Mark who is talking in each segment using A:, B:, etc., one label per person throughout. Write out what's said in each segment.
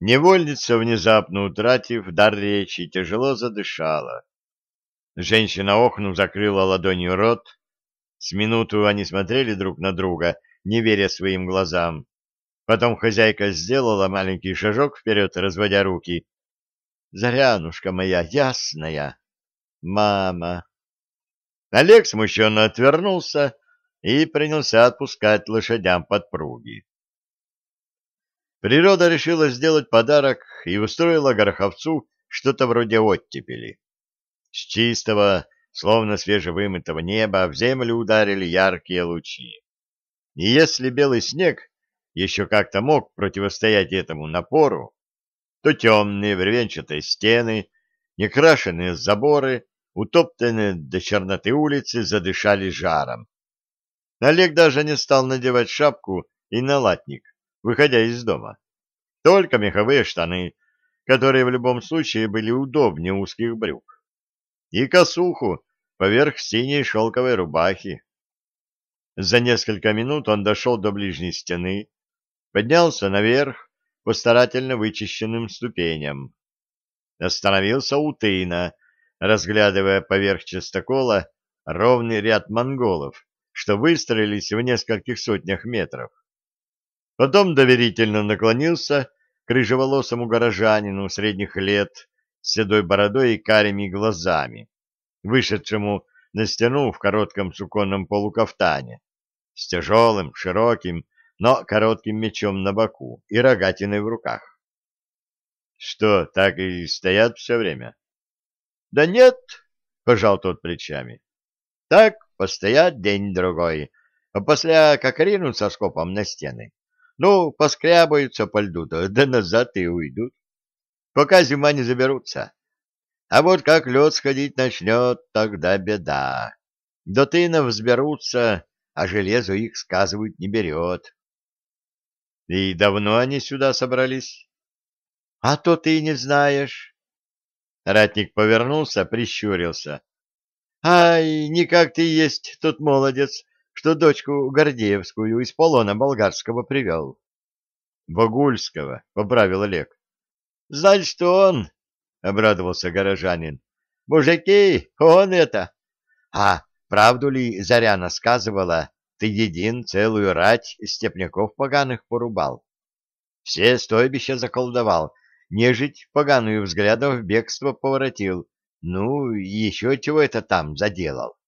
A: Невольница, внезапно утратив дар речи, тяжело задышала. Женщина, охнув, закрыла ладонью рот. С минуту они смотрели друг на друга, не веря своим глазам. Потом хозяйка сделала маленький шажок вперед, разводя руки. «Зарянушка моя ясная! Мама!» Олег смущенно отвернулся и принялся отпускать лошадям подпруги. Природа решила сделать подарок и устроила Гороховцу что-то вроде оттепели. С чистого, словно свежевымытого неба, в землю ударили яркие лучи. И если белый снег еще как-то мог противостоять этому напору, то темные бревенчатые стены, некрашенные заборы, утоптанные до черноты улицы задышали жаром. Олег даже не стал надевать шапку и налатник, выходя из дома. Только меховые штаны, которые в любом случае были удобнее узких брюк. И косуху поверх синей шелковой рубахи. За несколько минут он дошел до ближней стены, поднялся наверх по старательно вычищенным ступеням. Остановился у тына, разглядывая поверх частокола ровный ряд монголов, что выстроились в нескольких сотнях метров. Потом доверительно наклонился к рыжеволосому горожанину средних лет с седой бородой и карими глазами, вышедшему на стену в коротком суконном полукафтане, с тяжелым, широким, но коротким мечом на боку и рогатиной в руках. Что, так и стоят все время? — Да нет, — пожал тот плечами. — Так, постоят день-другой, а после как ринутся скопом на стены. Ну, поскрябаются по льду, да, назад и уйдут. Пока зима не заберутся. А вот как лед сходить начнет, тогда беда. До тынов взберутся, а железо их, сказывают, не берет. И давно они сюда собрались? А то ты не знаешь. Ратник повернулся, прищурился. Ай, никак ты есть тот молодец, что дочку Гордеевскую из полона болгарского привел. — Богульского, — поправил Олег. — Знать, что он, — обрадовался горожанин. — Мужики, он это. А правду ли Заряна сказывала, ты един целую рать степняков поганых порубал? Все стойбища заколдовал, нежить поганую взглядом в бегство поворотил. Ну, еще чего это там заделал?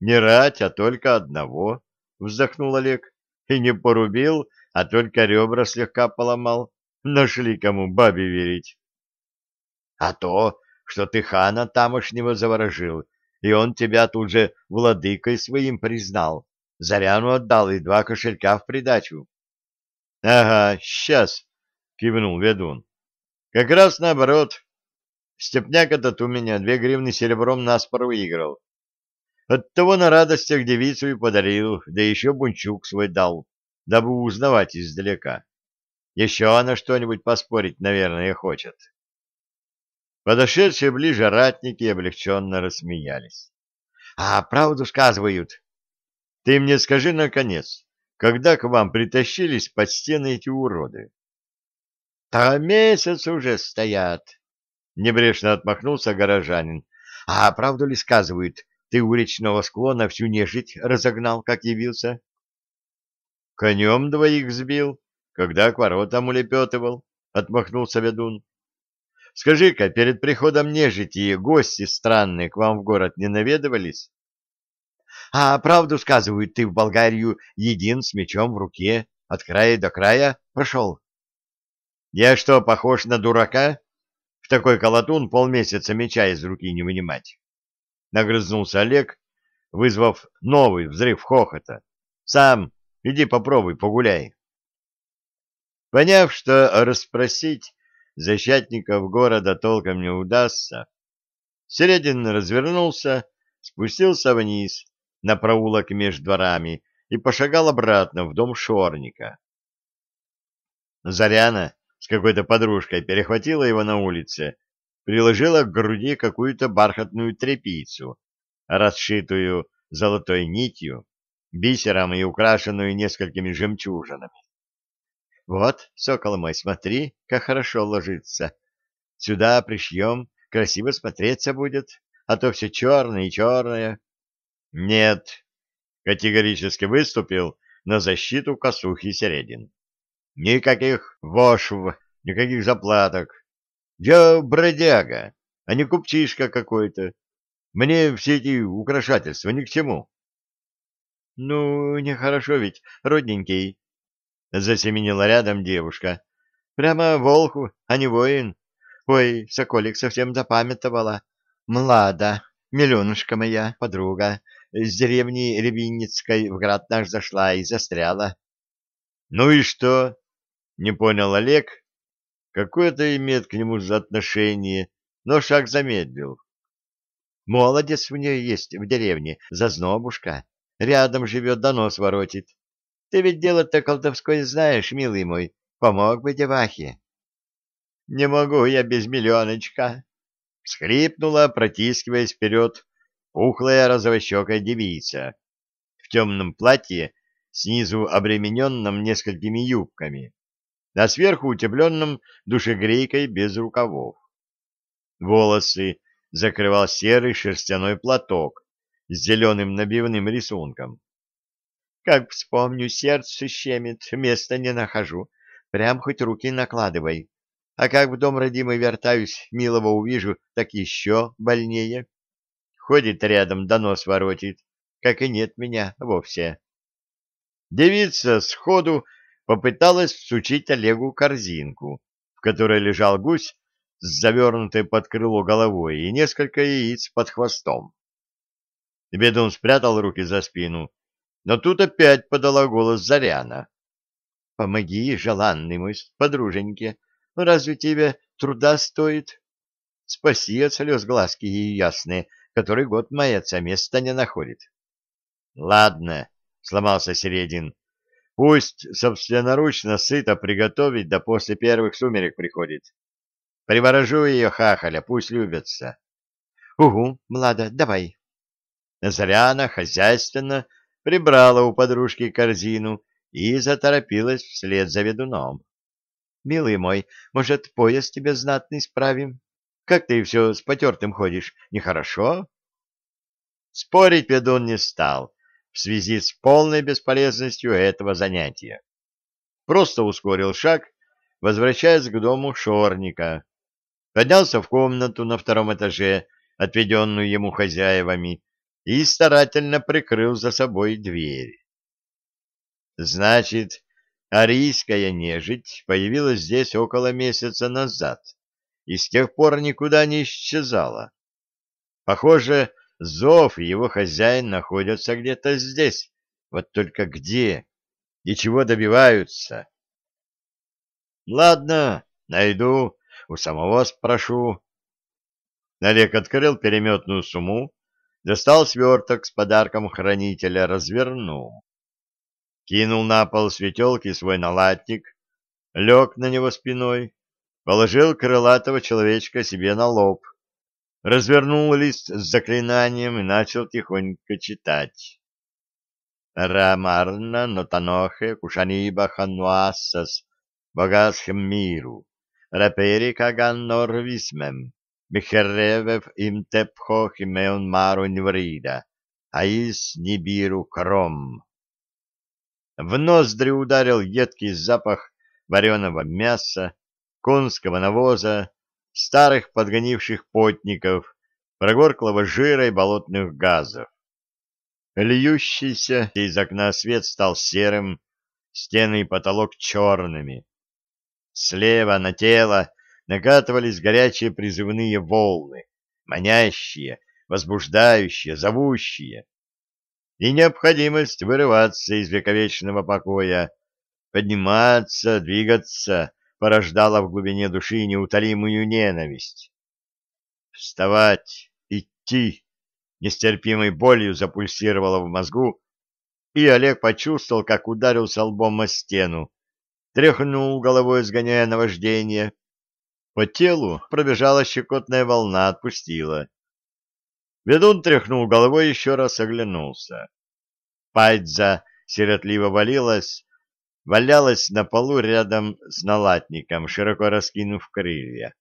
A: Не рать, а только одного, — вздохнул Олег. И не порубил, а только ребра слегка поломал. Нашли кому бабе верить. А то, что ты хана тамошнего заворожил, и он тебя тут же владыкой своим признал. Заряну отдал и два кошелька в придачу. — Ага, сейчас, — кивнул ведун. — Как раз наоборот. Степняк этот у меня две гривны серебром наспор выиграл. Оттого на радостях девицу и подарил, да еще бунчук свой дал, дабы узнавать издалека. Еще она что-нибудь поспорить, наверное, хочет. Подошедшие ближе ратники облегченно рассмеялись. — А правду сказывают. — Ты мне скажи, наконец, когда к вам притащились под стены эти уроды? — Да месяц уже стоят, — небрежно отмахнулся горожанин. — А правду ли сказывают, ты у речного склона всю нежить разогнал, как явился? — Конем двоих сбил, когда к воротам улепетывал, — отмахнулся ведун. — Скажи-ка, перед приходом нежити гости странные к вам в город не наведывались? — А правду сказывают, ты в Болгарию един с мечом в руке, от края до края прошел? — Я что, похож на дурака? В такой колотун полмесяца меча из руки не вынимать. — нагрызнулся Олег, вызвав новый взрыв хохота. — Сам иди попробуй, погуляй. Поняв, что расспросить защитников города толком не удастся, Середин развернулся, спустился вниз на проулок между дворами и пошагал обратно в дом Шорника. Заряна с какой-то подружкой перехватила его на улице приложила к груди какую-то бархатную тряпицу, расшитую золотой нитью, бисером и украшенную несколькими жемчужинами. Вот, сокол мой, смотри, как хорошо ложится. Сюда пришьем, красиво смотреться будет, а то все черное и черное. Нет, категорически выступил на защиту косухи Середин. Никаких вошв, никаких заплаток. Я бродяга, а не купчишка какой-то. Мне все эти украшательства ни к чему. — Ну, нехорошо ведь, родненький, — засеменила рядом девушка. — Прямо волку, а не воин. Ой, соколик совсем запамятовала. Млада, миллионушка моя, подруга, с деревни Рябинницкой в град наш зашла и застряла. — Ну и что? — не понял Олег. Какое-то имеет к нему отношение, но шаг замедлил. Молодец у нее есть в деревне, зазнобушка. Рядом живет, донос воротит. Ты ведь дело-то колдовское знаешь, милый мой. Помог бы девахе. — Не могу я без миллионочка. Схрипнула, протискиваясь вперед, пухлая розовощекая девица в темном платье, снизу обремененном несколькими юбками, а сверху утепленном душегрейкой без рукавов. Волосы закрывал серый шерстяной платок с зеленым набивным рисунком. Как вспомню, сердце щемит, места не нахожу. Прям хоть руки накладывай. А как в дом родимый вертаюсь, милого увижу, так еще больнее. Ходит рядом, донос воротит, как и нет меня вовсе. Девица сходу попыталась всучить Олегу корзинку, в которой лежал гусь с завернутой под крыло головой и несколько яиц под хвостом. Бедун спрятал руки за спину, но тут опять подала голос Заряна. — Помоги, желанный мой подруженьке, разве тебе труда стоит? Спаси от слез глазки и ясные, который год маяться места не находит. — Ладно, — сломался Середин, — пусть собственноручно сыто приготовить, да после первых сумерек приходит. Приворожу ее хахаля, пусть любятся. — Угу, Млада, давай. Заряна хозяйственно прибрала у подружки корзину и заторопилась вслед за ведуном. — Милый мой, может, пояс тебе знатный справим? Как ты все с потертым ходишь? Нехорошо? Спорить ведун не стал в связи с полной бесполезностью этого занятия. Просто ускорил шаг, возвращаясь к дому шорника поднялся в комнату на втором этаже, отведенную ему хозяевами, и старательно прикрыл за собой дверь. Значит, арийская нежить появилась здесь около месяца назад и с тех пор никуда не исчезала. Похоже, Зов и его хозяин находятся где-то здесь, вот только где и чего добиваются. Ладно, найду у самого спрошу. Олег открыл переметную сумму, достал сверток с подарком хранителя, развернул. Кинул на пол светелки свой налатник, лег на него спиной, положил крылатого человечка себе на лоб, развернул лист с заклинанием и начал тихонько читать. Рамарна нотанохе кушаниба хануасас богасхем миру Raperi kaganor vismem, Михеревев им тепхо химеон мару нврида, аис нибиру кром. В ноздри ударил едкий запах вареного мяса, конского навоза, старых подгонивших потников, прогорклого жира и болотных газов. Льющийся из окна свет стал серым, стены и потолок черными. Слева на тело накатывались горячие призывные волны, манящие, возбуждающие, зовущие. И необходимость вырываться из вековечного покоя, подниматься, двигаться, порождала в глубине души неутолимую ненависть. Вставать, идти, нестерпимой болью запульсировало в мозгу, и Олег почувствовал, как ударился лбом о стену, тряхнул головой, сгоняя наваждение. По телу пробежала щекотная волна, отпустила. Ведун тряхнул головой еще раз оглянулся. Пайдза сиротливо валилась валялась на полу рядом с налатником, широко раскинув крылья.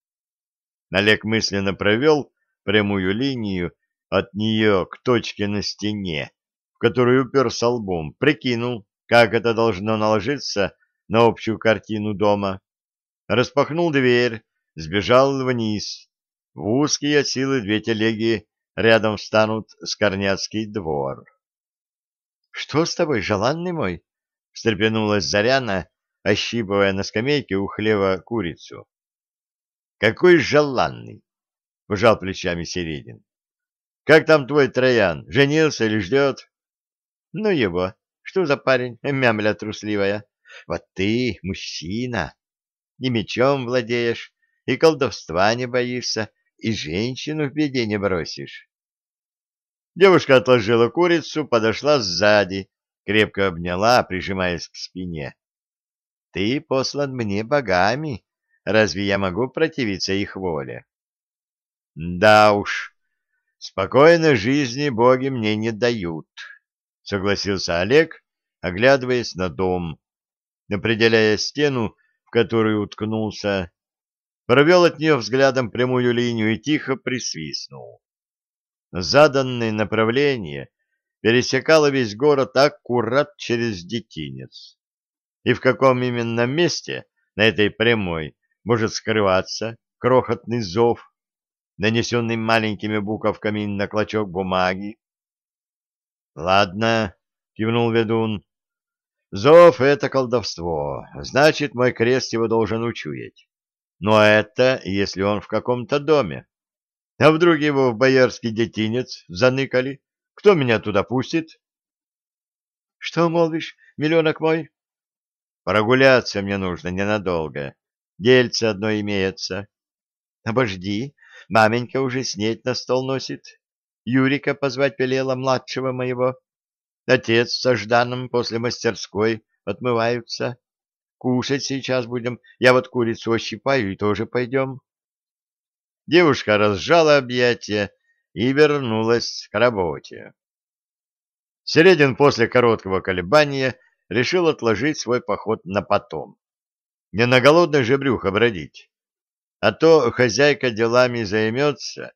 A: Олег мысленно провел прямую линию от нее к точке на стене, в которую уперся лбом, прикинул, как это должно наложиться на общую картину дома, распахнул дверь, сбежал вниз. В узкие от силы две телеги рядом встанут Скорняцкий двор. — Что с тобой, желанный мой? — встрепенулась Заряна, ощипывая на скамейке у хлева курицу. — Какой желанный! — пожал плечами Середин. — Как там твой Троян? Женился или ждет? — Ну его, что за парень, мямля трусливая? Вот ты, мужчина, и мечом владеешь, и колдовства не боишься, и женщину в беде не бросишь. Девушка отложила курицу, подошла сзади, крепко обняла, прижимаясь к спине. — Ты послан мне богами. Разве я могу противиться их воле? — Да уж, спокойной жизни боги мне не дают, — согласился Олег, оглядываясь на дом, определяя стену, в которую уткнулся, провел от нее взглядом прямую линию и тихо присвистнул. Заданное направление пересекало весь город аккурат через детинец. И в каком именно месте на этой прямой может скрываться крохотный зов, нанесенный маленькими буковками на клочок бумаги? — Ладно, — кивнул ведун, Зов — это колдовство, значит, мой крест его должен учуять. Но это, если он в каком-то доме. А вдруг его в боярский детинец заныкали? Кто меня туда пустит? — Что молвишь, миллионок мой? — Прогуляться мне нужно ненадолго. Дельце одно имеется. — Обожди, маменька уже снеть на стол носит. Юрика позвать велела младшего моего. Отец со Жданом после мастерской отмываются. Кушать сейчас будем. Я вот курицу ощипаю и тоже пойдем. Девушка разжала объятия и вернулась к работе. Середин после короткого колебания решил отложить свой поход на потом. Не на голодное же брюхо бродить. А то хозяйка делами займется,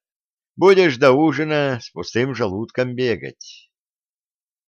A: будешь до ужина с пустым желудком бегать.